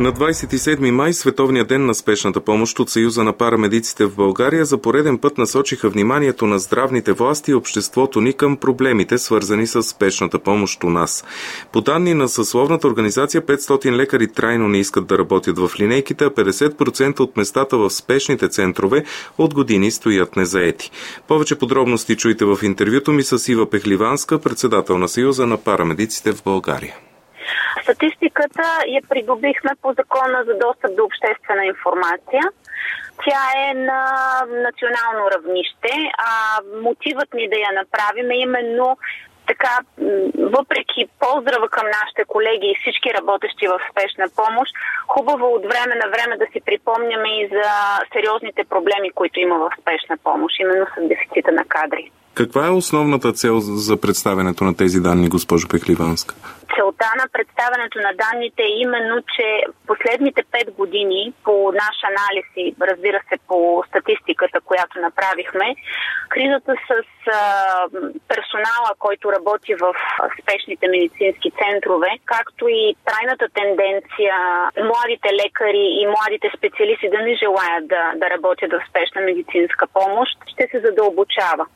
На 27 май, Световния ден на спешната помощ от Съюза на парамедиците в България, за пореден път насочиха вниманието на здравните власти и обществото ни към проблемите, свързани с спешната помощ у нас. По данни на съсловната организация, 500 лекари трайно не искат да работят в линейките, а 50% от местата в спешните центрове от години стоят незаети. Повече подробности чуйте в интервюто ми с Ива Пехливанска, председател на Съюза на парамедиците в България. Статистиката я придобихме по закона за достъп до обществена информация. Тя е на национално равнище, а мотивът ни да я направим е именно така, въпреки поздрава към нашите колеги и всички работещи в спешна помощ, хубаво от време на време да си припомняме и за сериозните проблеми, които има в спешна помощ, именно с дефицита на кадри. Каква е основната цел за представянето на тези данни, госпожо Пехливанска? Целта на представянето на данните е именно, че последните 5 години по наш анализ и разбира се по статистиката, която направихме, кризата с персонала, който работи в спешните медицински центрове, както и трайната тенденция младите лекари и младите специалисти да не желаят да, да работят в спешна медицинска помощ, ще се задълбочава.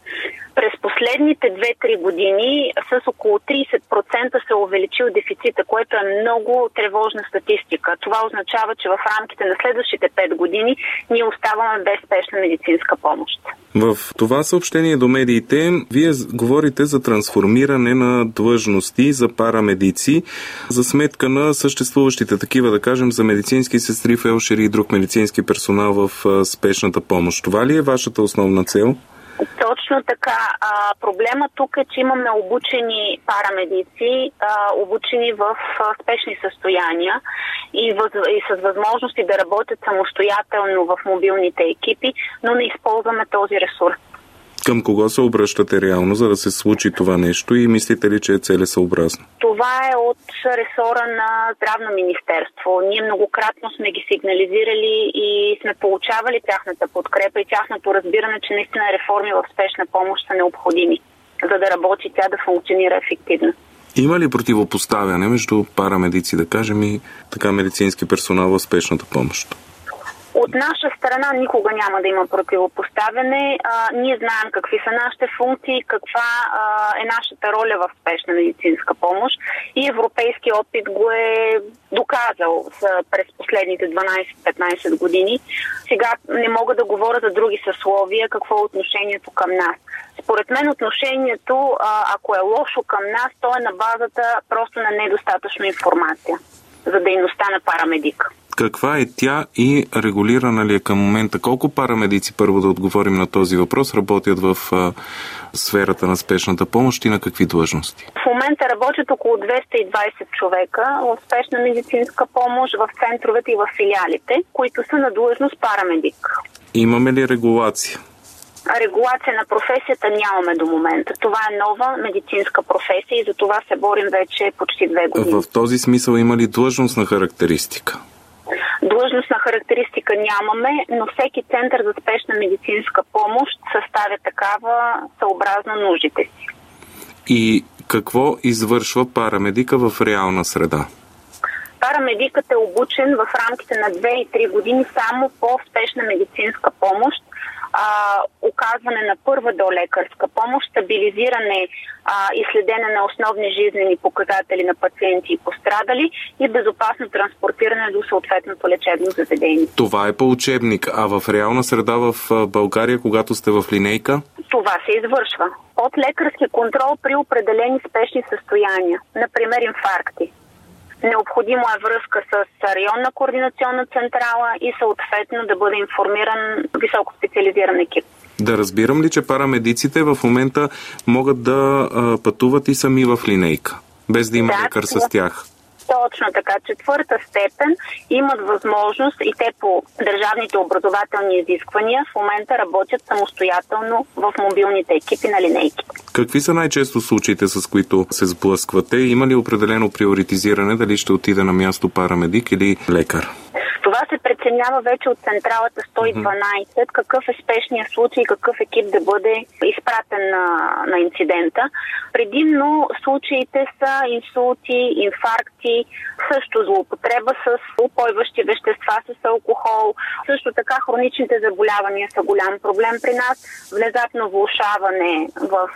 През последните 2-3 години с около 30% се увеличил дефицита, което е много тревожна статистика. Това означава, че в рамките на следващите 5 години ние оставаме без спешна медицинска помощ. В това съобщение до медиите вие говорите за трансформиране на длъжности за парамедици за сметка на съществуващите такива, да кажем, за медицински сестри, фелшери и друг медицински персонал в спешната помощ. Това ли е вашата основна цел? Точно така. А, проблема тук е, че имаме обучени парамедици, а, обучени в а, спешни състояния и, въз, и с възможности да работят самостоятелно в мобилните екипи, но не използваме този ресурс. Към кого се обръщате реално, за да се случи това нещо и мислите ли, че е целесъобразно? Това е от ресора на Здравно министерство. Ние многократно сме ги сигнализирали и сме получавали тяхната подкрепа и тяхното разбиране, че наистина реформи в спешна помощ са необходими, за да работи тя да функционира ефективно. Има ли противопоставяне между парамедици, да кажем, и така медицински персонал в спешната помощ? От наша страна никога няма да има противопоставяне. А, ние знаем какви са нашите функции, каква а, е нашата роля в спешна медицинска помощ и европейски опит го е доказал с, през последните 12-15 години. Сега не мога да говоря за други съсловия, какво е отношението към нас. Според мен отношението, а, ако е лошо към нас, то е на базата просто на недостатъчно информация за дейността на парамедика каква е тя и регулирана ли е към момента? Колко парамедици, първо да отговорим на този въпрос, работят в а, сферата на спешната помощ и на какви длъжности? В момента работят около 220 човека в спешна медицинска помощ в центровете и в филиалите, които са на длъжност парамедик. Имаме ли регулация? Регулация на професията нямаме до момента. Това е нова медицинска професия и за това се борим вече почти две години. В този смисъл има ли длъжностна характеристика? Длъжностна характеристика нямаме, но всеки център за спешна медицинска помощ съставя такава съобразно нуждите си. И какво извършва парамедика в реална среда? Парамедикът е обучен в рамките на 2 и 3 години само по спешна медицинска помощ а, оказване на първа до лекарска помощ, стабилизиране а, и следене на основни жизнени показатели на пациенти и пострадали и безопасно транспортиране до съответното лечебно заведение. Това е по учебник, а в реална среда в България, когато сте в линейка? Това се извършва. От лекарски контрол при определени спешни състояния, например инфаркти. Необходимо е връзка с районна координационна централа и съответно да бъде информиран високо специализиран екип. Да разбирам ли, че парамедиците в момента могат да пътуват и сами в линейка, без да има да, лекар с тях? Точно така. Четвърта степен имат възможност и те по държавните образователни изисквания в момента работят самостоятелно в мобилните екипи на линейки. Какви са най-често случаите, с които се сблъсквате? Има ли определено приоритизиране дали ще отиде на място парамедик или лекар? Това се преценява вече от централата 112 какъв е спешният случай, какъв екип да бъде изпратен на, на инцидента. Предимно случаите са инсулти, инфаркти, също злоупотреба с упойващи вещества, с алкохол. Също така хроничните заболявания са голям проблем при нас. Внезапно влушаване в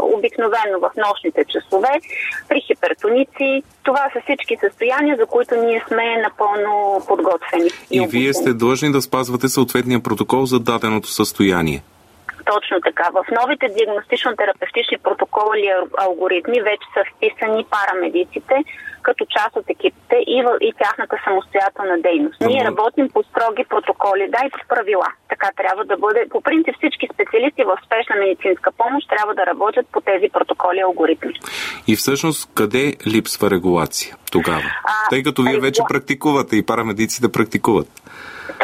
обикновено в нощните часове, при хипертоници. Това са всички състояния, за които ние сме напълно подготвени. И, и вие сте длъжни да спазвате съответния протокол за даденото състояние. Точно така. В новите диагностично-терапевтични протоколи и алгоритми вече са вписани парамедиците като част от екипите и, в, и тяхната самостоятелна дейност. Ние работим по строги протоколи, да и по правила. Така трябва да бъде. По принцип всички специалисти в спешна медицинска помощ трябва да работят по тези протоколи алгоритми. И всъщност къде липсва регулация тогава? А, Тъй като вие вече практикувате и парамедиците практикуват.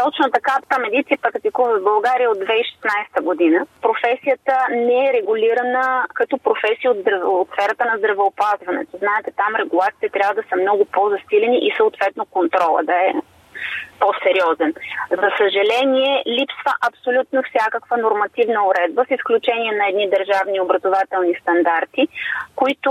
Точно така медици практикува в България от 2016 година. Професията не е регулирана като професия от, здрав... от сферата на здравеопазването. Знаете, там регулациите трябва да са много по-засилени и съответно контрола да е по-сериозен. За съжаление, липсва абсолютно всякаква нормативна уредба, с изключение на едни държавни образователни стандарти, които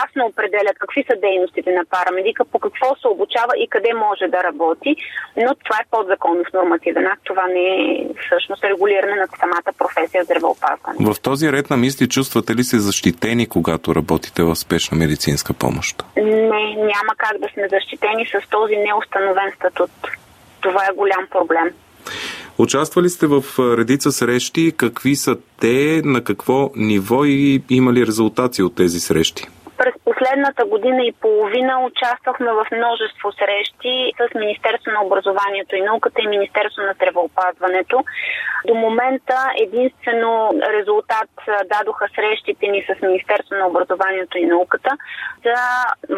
ясно определят какви са дейностите на парамедика, по какво се обучава и къде може да работи, но това е подзаконов нормативен акт, това не е всъщност регулиране на самата професия здравеопазване. В този ред на мисли чувствате ли се защитени, когато работите в спешна медицинска помощ? Не, няма как да сме защитени с този неустановен статут. Това е голям проблем. Участвали сте в редица срещи. Какви са те, на какво ниво и има ли резултати от тези срещи? Последната година и половина участвахме в множество срещи с Министерство на образованието и науката и Министерство на здравеопазването. До момента единствено резултат дадоха срещите ни с Министерство на образованието и науката за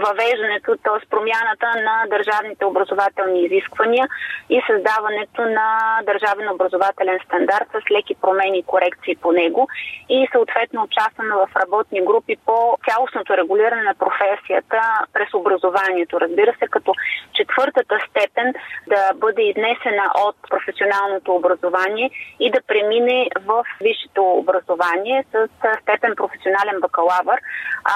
въвеждането, т.е. промяната на държавните образователни изисквания и създаването на държавен образователен стандарт с леки промени и корекции по него и съответно участваме в работни групи по цялостното регулиране на професията през образованието. Разбира се, като четвъртата степен да бъде изнесена от професионалното образование и да премине в висшето образование с степен професионален бакалавър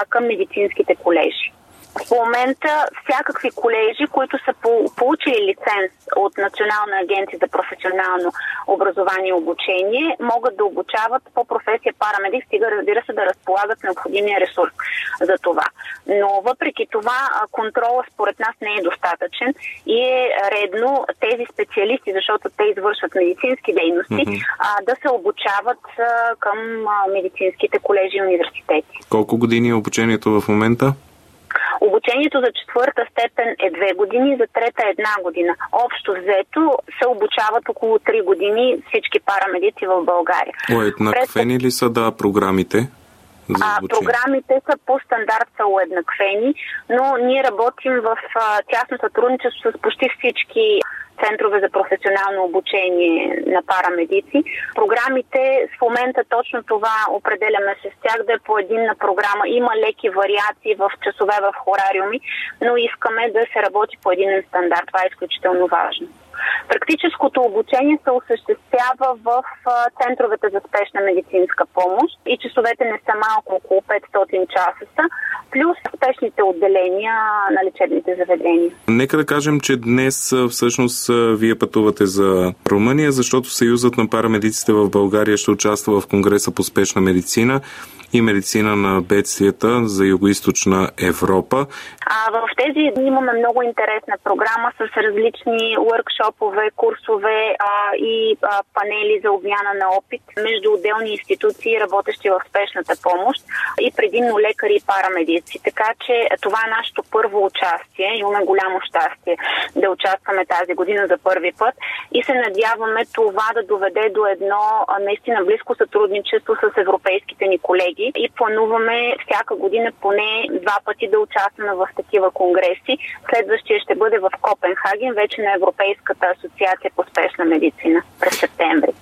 към медицинските колежи. В момента всякакви колежи, които са получили лиценз от Национална агенция за професионално образование и обучение, могат да обучават по професия парамедик, стига разбира се да разполагат необходимия ресурс за това. Но въпреки това контрола според нас не е достатъчен и е редно тези специалисти, защото те извършват медицински дейности, mm-hmm. да се обучават към медицинските колежи и университети. Колко години е обучението в момента? Обучението за четвърта степен е две години, за трета е една година. Общо взето се обучават около три години всички парамедици в България. О, еднаквени ли са да програмите? А, програмите са по стандарт са уеднаквени, но ние работим в а, тясно сътрудничество с почти всички центрове за професионално обучение на парамедици. Програмите в момента точно това определяме с тях да е по единна програма. Има леки вариации в часове в хорариуми, но искаме да се работи по един стандарт. Това е изключително важно. Практическото обучение се осъществява в центровете за спешна медицинска помощ и часовете не са малко, около 500 часа са, плюс спешните отделения на лечебните заведения. Нека да кажем, че днес всъщност вие пътувате за Румъния, защото Съюзът на парамедиците в България ще участва в Конгреса по спешна медицина и медицина на бедствията за Юго-Источна Европа. А в тези дни имаме много интересна програма с различни workshoпове, курсове а, и а, панели за обмяна на опит между отделни институции, работещи в спешната помощ и предимно лекари и парамедици. Така че това е нашето първо участие. Имаме голямо щастие да участваме тази година за първи път и се надяваме това да доведе до едно наистина близко сътрудничество с европейските ни колеги колеги и плануваме всяка година поне два пъти да участваме в такива конгреси. Следващия ще бъде в Копенхаген, вече на Европейската асоциация по спешна медицина през септември.